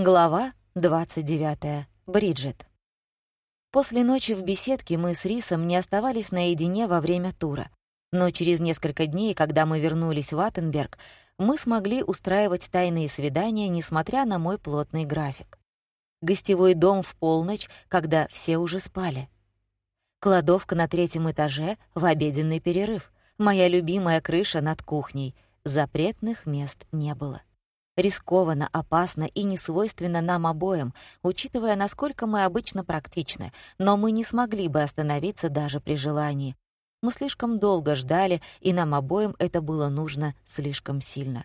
Глава 29. Бриджит. После ночи в беседке мы с Рисом не оставались наедине во время тура. Но через несколько дней, когда мы вернулись в Аттенберг, мы смогли устраивать тайные свидания, несмотря на мой плотный график. Гостевой дом в полночь, когда все уже спали. Кладовка на третьем этаже в обеденный перерыв. Моя любимая крыша над кухней. Запретных мест не было рискованно, опасно и несвойственно нам обоим, учитывая, насколько мы обычно практичны, но мы не смогли бы остановиться даже при желании. Мы слишком долго ждали, и нам обоим это было нужно слишком сильно.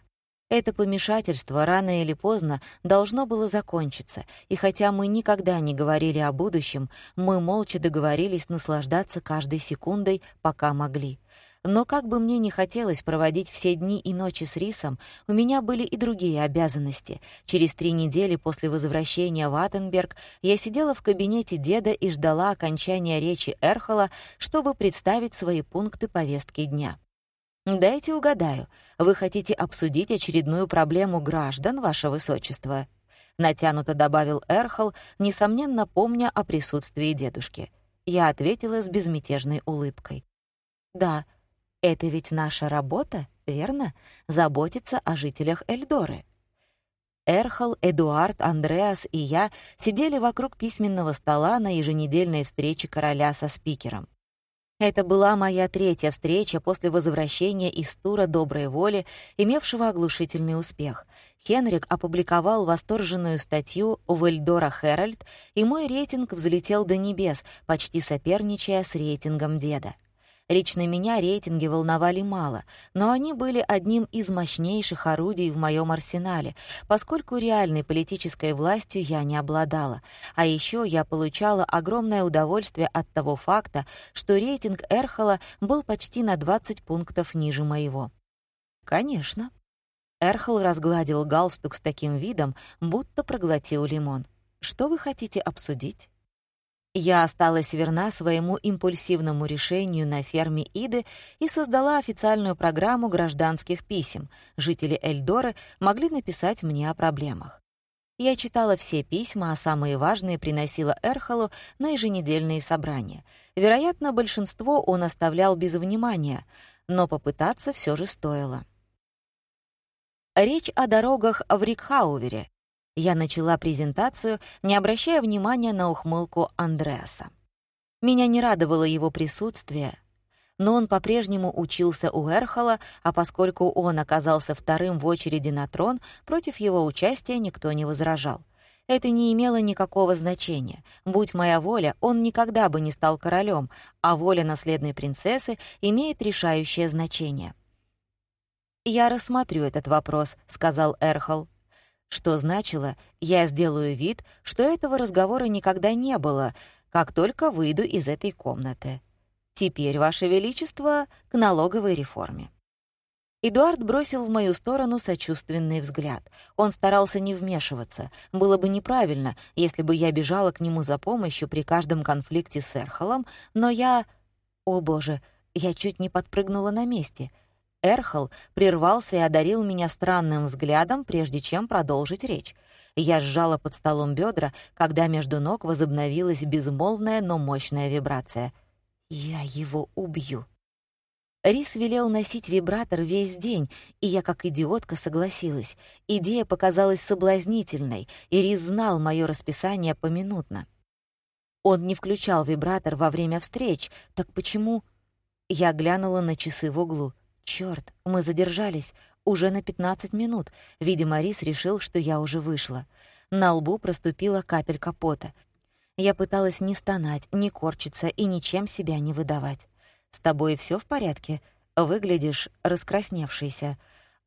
Это помешательство рано или поздно должно было закончиться, и хотя мы никогда не говорили о будущем, мы молча договорились наслаждаться каждой секундой, пока могли. Но как бы мне ни хотелось проводить все дни и ночи с Рисом, у меня были и другие обязанности. Через три недели после возвращения в Аттенберг я сидела в кабинете деда и ждала окончания речи Эрхола, чтобы представить свои пункты повестки дня. «Дайте угадаю, вы хотите обсудить очередную проблему граждан, ваше высочество?» Натянуто добавил Эрхол, несомненно помня о присутствии дедушки. Я ответила с безмятежной улыбкой. «Да, это ведь наша работа, верно? Заботиться о жителях Эльдоры. Эрхол, Эдуард, Андреас и я сидели вокруг письменного стола на еженедельной встрече короля со спикером. Это была моя третья встреча после возвращения из тура доброй воли, имевшего оглушительный успех. Хенрик опубликовал восторженную статью в Эльдора Хэральд, и мой рейтинг взлетел до небес, почти соперничая с рейтингом деда. Лично меня рейтинги волновали мало, но они были одним из мощнейших орудий в моем арсенале, поскольку реальной политической властью я не обладала. А еще я получала огромное удовольствие от того факта, что рейтинг Эрхола был почти на 20 пунктов ниже моего. «Конечно». Эрхол разгладил галстук с таким видом, будто проглотил лимон. «Что вы хотите обсудить?» Я осталась верна своему импульсивному решению на ферме Иды и создала официальную программу гражданских писем. Жители Эльдоры могли написать мне о проблемах. Я читала все письма, а самые важные приносила Эрхолу на еженедельные собрания. Вероятно, большинство он оставлял без внимания, но попытаться все же стоило. Речь о дорогах в Рикхаувере, я начала презентацию, не обращая внимания на ухмылку Андреаса. Меня не радовало его присутствие, но он по-прежнему учился у Эрхола, а поскольку он оказался вторым в очереди на трон, против его участия никто не возражал. Это не имело никакого значения. Будь моя воля, он никогда бы не стал королем, а воля наследной принцессы имеет решающее значение. «Я рассмотрю этот вопрос», — сказал Эрхол что значило «я сделаю вид, что этого разговора никогда не было, как только выйду из этой комнаты. Теперь, Ваше Величество, к налоговой реформе». Эдуард бросил в мою сторону сочувственный взгляд. Он старался не вмешиваться. Было бы неправильно, если бы я бежала к нему за помощью при каждом конфликте с Эрхолом, но я... О боже, я чуть не подпрыгнула на месте — Эрхол прервался и одарил меня странным взглядом, прежде чем продолжить речь. Я сжала под столом бедра, когда между ног возобновилась безмолвная, но мощная вибрация. «Я его убью». Рис велел носить вибратор весь день, и я как идиотка согласилась. Идея показалась соблазнительной, и Рис знал мое расписание поминутно. Он не включал вибратор во время встреч, так почему... Я глянула на часы в углу. Чёрт, мы задержались. Уже на 15 минут. Видимо, Рис решил, что я уже вышла. На лбу проступила капелька пота. Я пыталась не стонать, не корчиться и ничем себя не выдавать. «С тобой всё в порядке? Выглядишь раскрасневшийся».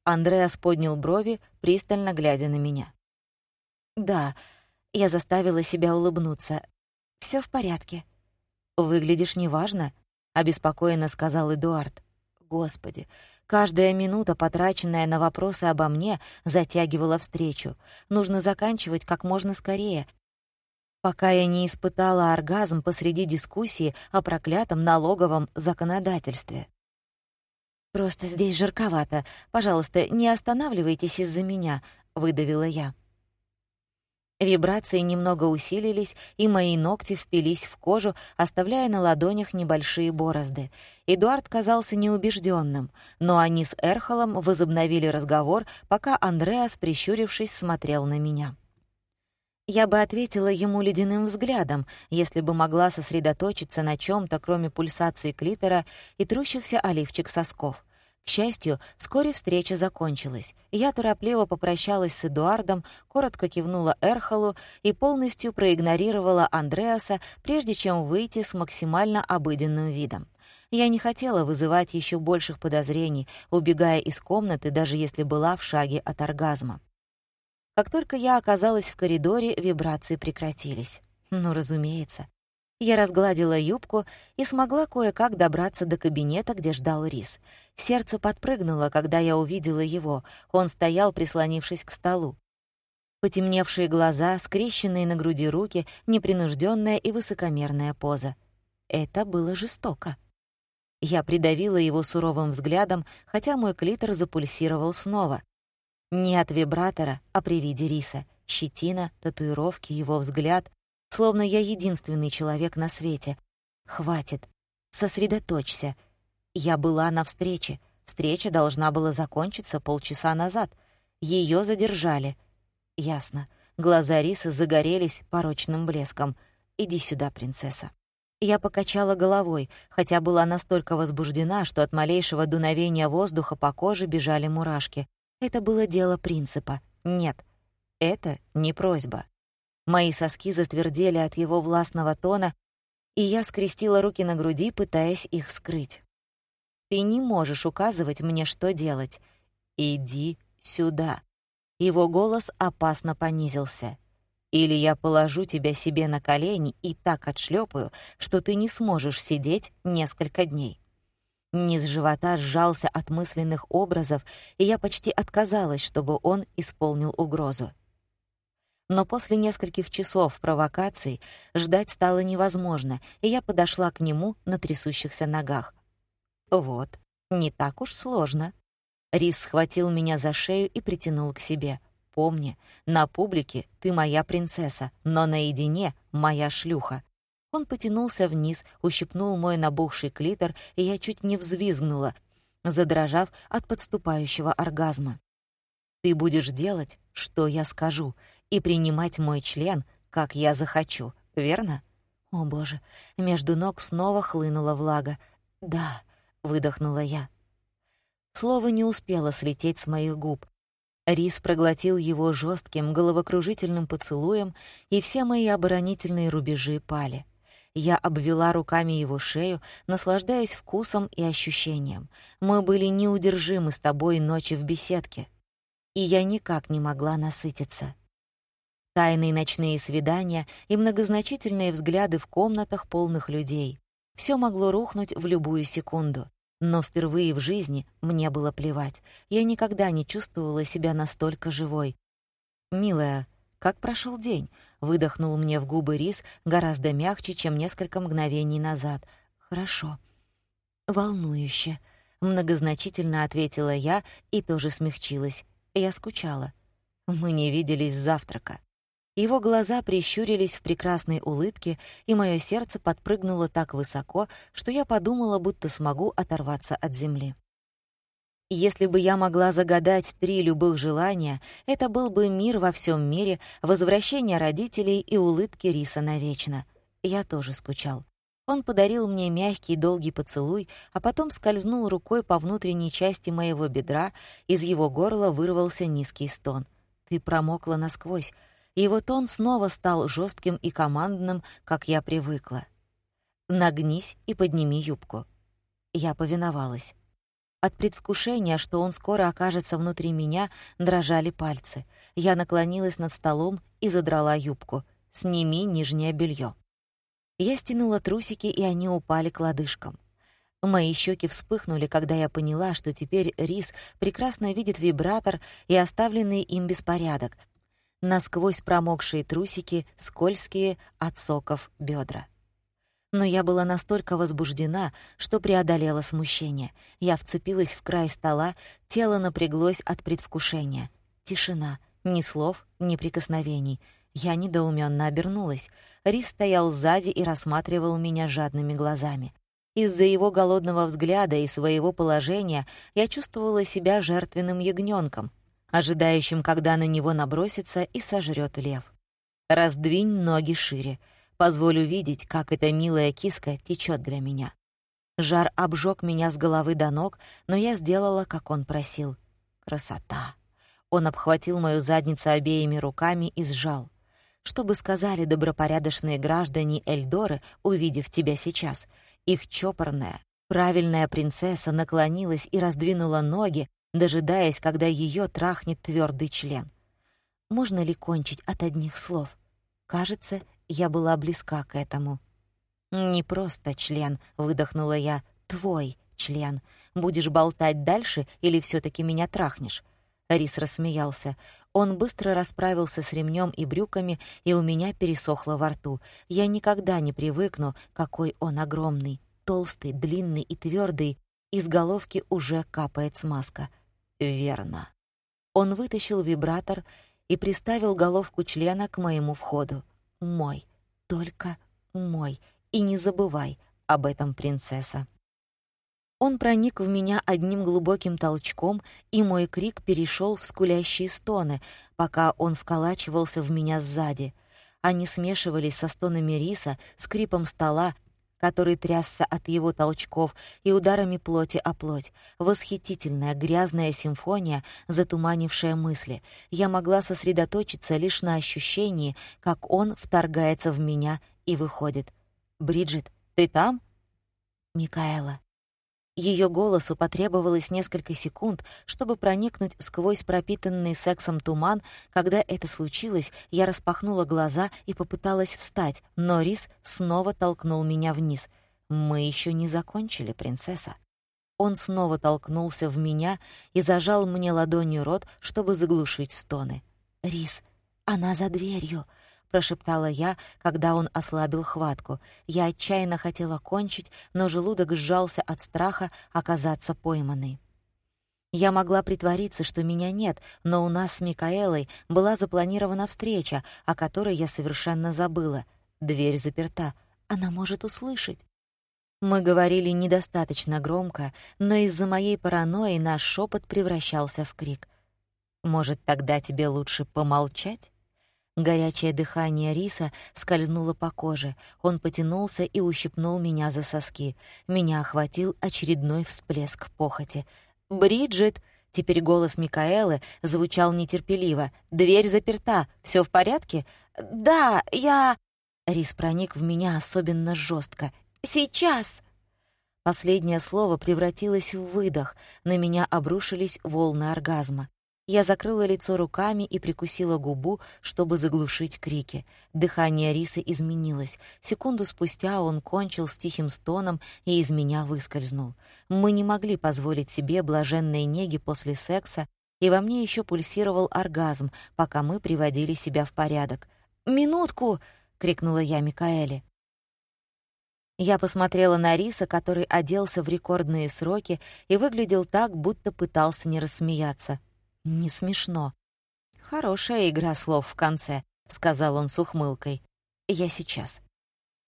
Андреас поднял брови, пристально глядя на меня. «Да», — я заставила себя улыбнуться. «Всё в порядке». «Выглядишь неважно», — обеспокоенно сказал Эдуард. Господи, каждая минута, потраченная на вопросы обо мне, затягивала встречу. Нужно заканчивать как можно скорее, пока я не испытала оргазм посреди дискуссии о проклятом налоговом законодательстве. «Просто здесь жарковато. Пожалуйста, не останавливайтесь из-за меня», — выдавила я. Вибрации немного усилились, и мои ногти впились в кожу, оставляя на ладонях небольшие борозды. Эдуард казался неубежденным, но они с Эрхолом возобновили разговор, пока Андреас, прищурившись, смотрел на меня. Я бы ответила ему ледяным взглядом, если бы могла сосредоточиться на чем то кроме пульсации клитора и трущихся оливчик сосков. К счастью, вскоре встреча закончилась. Я торопливо попрощалась с Эдуардом, коротко кивнула Эрхолу и полностью проигнорировала Андреаса, прежде чем выйти с максимально обыденным видом. Я не хотела вызывать еще больших подозрений, убегая из комнаты, даже если была в шаге от оргазма. Как только я оказалась в коридоре, вибрации прекратились. Ну, разумеется. Я разгладила юбку и смогла кое-как добраться до кабинета, где ждал Рис. Сердце подпрыгнуло, когда я увидела его. Он стоял, прислонившись к столу. Потемневшие глаза, скрещенные на груди руки, непринужденная и высокомерная поза. Это было жестоко. Я придавила его суровым взглядом, хотя мой клитор запульсировал снова. Не от вибратора, а при виде риса. Щетина, татуировки, его взгляд словно я единственный человек на свете. Хватит. Сосредоточься. Я была на встрече. Встреча должна была закончиться полчаса назад. Ее задержали. Ясно. Глаза Рисы загорелись порочным блеском. «Иди сюда, принцесса». Я покачала головой, хотя была настолько возбуждена, что от малейшего дуновения воздуха по коже бежали мурашки. Это было дело принципа. Нет, это не просьба. Мои соски затвердели от его властного тона, и я скрестила руки на груди, пытаясь их скрыть. «Ты не можешь указывать мне, что делать. Иди сюда». Его голос опасно понизился. «Или я положу тебя себе на колени и так отшлепаю, что ты не сможешь сидеть несколько дней». Низ живота сжался от мысленных образов, и я почти отказалась, чтобы он исполнил угрозу но после нескольких часов провокаций ждать стало невозможно, и я подошла к нему на трясущихся ногах. «Вот, не так уж сложно». Рис схватил меня за шею и притянул к себе. «Помни, на публике ты моя принцесса, но наедине моя шлюха». Он потянулся вниз, ущипнул мой набухший клитор, и я чуть не взвизгнула, задрожав от подступающего оргазма. «Ты будешь делать, что я скажу», и принимать мой член, как я захочу, верно? О, боже, между ног снова хлынула влага. «Да», — выдохнула я. Слово не успело слететь с моих губ. Рис проглотил его жестким, головокружительным поцелуем, и все мои оборонительные рубежи пали. Я обвела руками его шею, наслаждаясь вкусом и ощущением. Мы были неудержимы с тобой ночи в беседке. И я никак не могла насытиться. Тайные ночные свидания и многозначительные взгляды в комнатах полных людей. Все могло рухнуть в любую секунду. Но впервые в жизни мне было плевать. Я никогда не чувствовала себя настолько живой. «Милая, как прошел день?» — выдохнул мне в губы Рис гораздо мягче, чем несколько мгновений назад. «Хорошо». «Волнующе», — многозначительно ответила я и тоже смягчилась. Я скучала. Мы не виделись с завтрака. Его глаза прищурились в прекрасной улыбке, и мое сердце подпрыгнуло так высоко, что я подумала, будто смогу оторваться от земли. Если бы я могла загадать три любых желания, это был бы мир во всем мире, возвращение родителей и улыбки Риса навечно. Я тоже скучал. Он подарил мне мягкий долгий поцелуй, а потом скользнул рукой по внутренней части моего бедра, из его горла вырвался низкий стон. «Ты промокла насквозь», его тон снова стал жестким и командным, как я привыкла. «Нагнись и подними юбку». Я повиновалась. От предвкушения, что он скоро окажется внутри меня, дрожали пальцы. Я наклонилась над столом и задрала юбку. «Сними нижнее белье. Я стянула трусики, и они упали к лодыжкам. Мои щеки вспыхнули, когда я поняла, что теперь Рис прекрасно видит вибратор и оставленный им беспорядок, насквозь промокшие трусики, скользкие от соков бедра. Но я была настолько возбуждена, что преодолела смущение. Я вцепилась в край стола, тело напряглось от предвкушения. Тишина, ни слов, ни прикосновений. Я недоуменно обернулась. Рис стоял сзади и рассматривал меня жадными глазами. Из-за его голодного взгляда и своего положения я чувствовала себя жертвенным ягненком, ожидающим, когда на него набросится и сожрет лев. «Раздвинь ноги шире. Позволю видеть, как эта милая киска течет для меня». Жар обжег меня с головы до ног, но я сделала, как он просил. Красота! Он обхватил мою задницу обеими руками и сжал. Что бы сказали добропорядочные граждане Эльдоры, увидев тебя сейчас? Их чопорная, правильная принцесса наклонилась и раздвинула ноги, дожидаясь, когда ее трахнет твердый член. Можно ли кончить от одних слов? Кажется, я была близка к этому. «Не просто член», — выдохнула я, — «твой член. Будешь болтать дальше или все таки меня трахнешь?» Рис рассмеялся. Он быстро расправился с ремнем и брюками, и у меня пересохло во рту. Я никогда не привыкну, какой он огромный, толстый, длинный и твердый. Из головки уже капает смазка. Верно. Он вытащил вибратор и приставил головку члена к моему входу. Мой, только мой. И не забывай об этом, принцесса. Он проник в меня одним глубоким толчком, и мой крик перешел в скулящие стоны, пока он вколачивался в меня сзади. Они смешивались со стонами риса, скрипом стола, который трясся от его толчков, и ударами плоти о плоть. Восхитительная грязная симфония, затуманившая мысли. Я могла сосредоточиться лишь на ощущении, как он вторгается в меня и выходит. «Бриджит, ты там?» «Микаэла». Ее голосу потребовалось несколько секунд, чтобы проникнуть сквозь пропитанный сексом туман. Когда это случилось, я распахнула глаза и попыталась встать, но Рис снова толкнул меня вниз. «Мы еще не закончили, принцесса». Он снова толкнулся в меня и зажал мне ладонью рот, чтобы заглушить стоны. «Рис, она за дверью», — прошептала я, когда он ослабил хватку. Я отчаянно хотела кончить, но желудок сжался от страха оказаться пойманной. Я могла притвориться, что меня нет, но у нас с Микаэлой была запланирована встреча, о которой я совершенно забыла. Дверь заперта. Она может услышать. Мы говорили недостаточно громко, но из-за моей паранойи наш шепот превращался в крик. «Может, тогда тебе лучше помолчать?» Горячее дыхание риса скользнуло по коже. Он потянулся и ущипнул меня за соски. Меня охватил очередной всплеск похоти. «Бриджит!» Теперь голос Микаэлы звучал нетерпеливо. «Дверь заперта. Все в порядке?» «Да, я...» Рис проник в меня особенно жестко. «Сейчас!» Последнее слово превратилось в выдох. На меня обрушились волны оргазма. Я закрыла лицо руками и прикусила губу, чтобы заглушить крики. Дыхание Рисы изменилось. Секунду спустя он кончил с тихим стоном и из меня выскользнул. Мы не могли позволить себе блаженной неги после секса, и во мне еще пульсировал оргазм, пока мы приводили себя в порядок. «Минутку!» — крикнула я Микаэле. Я посмотрела на Риса, который оделся в рекордные сроки и выглядел так, будто пытался не рассмеяться. Не смешно. Хорошая игра слов в конце, сказал он с ухмылкой. Я сейчас.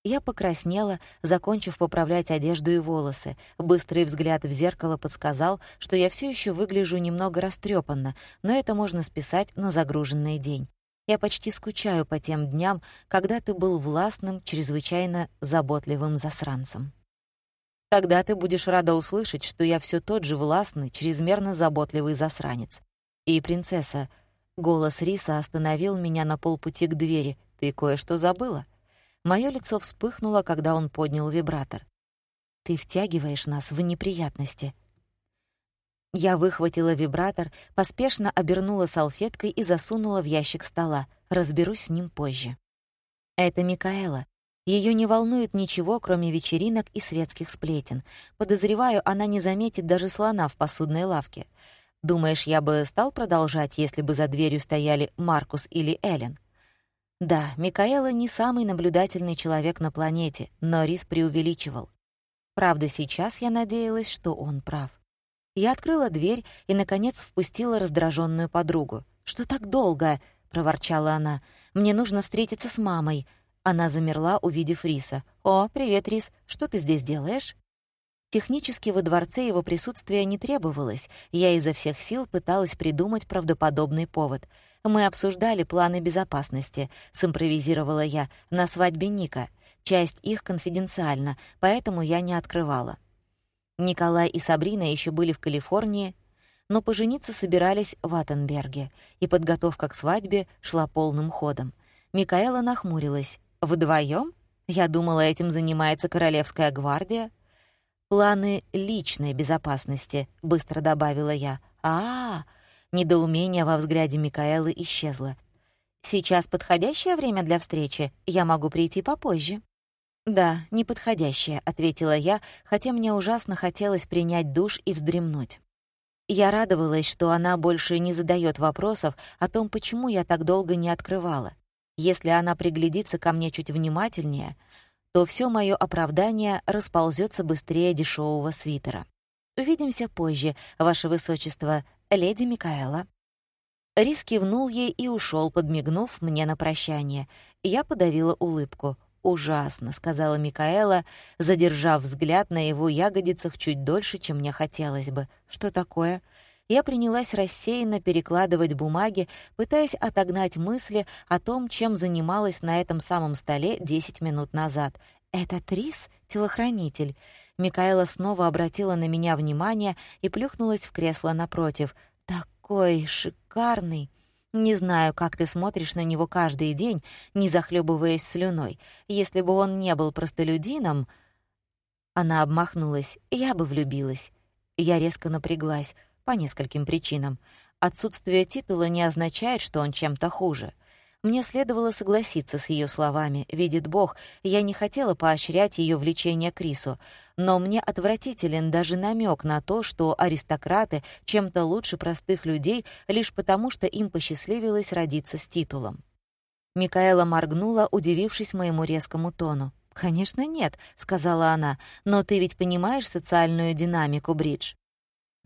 Я покраснела, закончив поправлять одежду и волосы. Быстрый взгляд в зеркало подсказал, что я все еще выгляжу немного растрепанно, но это можно списать на загруженный день. Я почти скучаю по тем дням, когда ты был властным, чрезвычайно заботливым засранцем. Тогда ты будешь рада услышать, что я все тот же властный, чрезмерно заботливый засранец. И, принцесса, голос Риса остановил меня на полпути к двери. Ты кое-что забыла? Моё лицо вспыхнуло, когда он поднял вибратор. Ты втягиваешь нас в неприятности. Я выхватила вибратор, поспешно обернула салфеткой и засунула в ящик стола. Разберусь с ним позже. Это Микаэла. Ее не волнует ничего, кроме вечеринок и светских сплетен. Подозреваю, она не заметит даже слона в посудной лавке. Думаешь, я бы стал продолжать, если бы за дверью стояли Маркус или Эллен? Да, Микаэла не самый наблюдательный человек на планете, но Рис преувеличивал. Правда, сейчас я надеялась, что он прав. Я открыла дверь и, наконец, впустила раздраженную подругу. «Что так долго?» — проворчала она. Мне нужно встретиться с мамой». Она замерла, увидев Риса. «О, привет, Рис. Что ты здесь делаешь?» Технически во дворце его присутствия не требовалось. Я изо всех сил пыталась придумать правдоподобный повод. «Мы обсуждали планы безопасности», — симпровизировала я, — «на свадьбе Ника. Часть их конфиденциальна, поэтому я не открывала». Николай и Сабрина еще были в Калифорнии, но пожениться собирались в Аттенберге, и подготовка к свадьбе шла полным ходом. Микаэла нахмурилась. «Вдвоем? Я думала, этим занимается Королевская гвардия». «Планы личной безопасности», — быстро добавила я. а, -а, -а Недоумение во взгляде Микаэлы исчезло. «Сейчас подходящее время для встречи? Я могу прийти попозже». «Да, неподходящее», — ответила я, хотя мне ужасно хотелось принять душ и вздремнуть. Я радовалась, что она больше не задает вопросов о том, почему я так долго не открывала. Если она приглядится ко мне чуть внимательнее, то все мое оправдание расползется быстрее дешевого свитера. «Увидимся позже, Ваше Высочество, леди Микаэла». Рис кивнул ей и ушел, подмигнув мне на прощание. Я подавила улыбку. «Ужасно», — сказала Микаэла, задержав взгляд на его ягодицах чуть дольше, чем мне хотелось бы. «Что такое?» Я принялась рассеянно перекладывать бумаги, пытаясь отогнать мысли о том, чем занималась на этом самом столе 10 минут назад. «Это Трис, телохранитель?» Микаэла снова обратила на меня внимание и плюхнулась в кресло напротив. «Такой шикарный!» Не знаю, как ты смотришь на него каждый день, не захлебываясь слюной. Если бы он не был простолюдином...» Она обмахнулась. «Я бы влюбилась». Я резко напряглась, по нескольким причинам. Отсутствие титула не означает, что он чем-то хуже. Мне следовало согласиться с ее словами. Видит Бог, я не хотела поощрять ее влечение к Рису, но мне отвратителен даже намек на то, что аристократы чем-то лучше простых людей лишь потому, что им посчастливилось родиться с титулом. Микаэла моргнула, удивившись моему резкому тону. «Конечно нет», — сказала она, — «но ты ведь понимаешь социальную динамику, Бридж.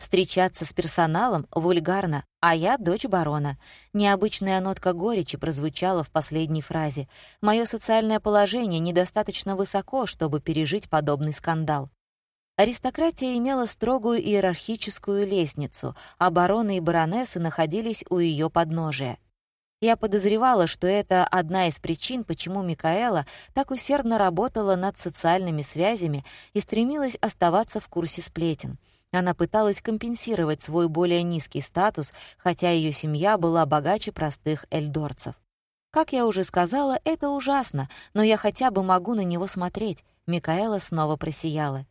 Встречаться с персоналом вульгарно, а я дочь барона. Необычная нотка горечи прозвучала в последней фразе. Мое социальное положение недостаточно высоко, чтобы пережить подобный скандал. Аристократия имела строгую иерархическую лестницу, а бароны и баронессы находились у ее подножия. Я подозревала, что это одна из причин, почему Микаэла так усердно работала над социальными связями и стремилась оставаться в курсе сплетен — она пыталась компенсировать свой более низкий статус, хотя ее семья была богаче простых эльдорцев. Как я уже сказала, это ужасно, но я хотя бы могу на него смотреть. Микаэла снова просияла.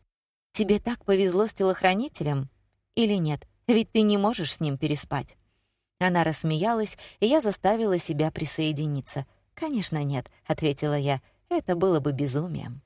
«Тебе так повезло с телохранителем? Или нет? Ведь ты не можешь с ним переспать». Она рассмеялась, и я заставила себя присоединиться. «Конечно нет», — ответила я. «Это было бы безумием».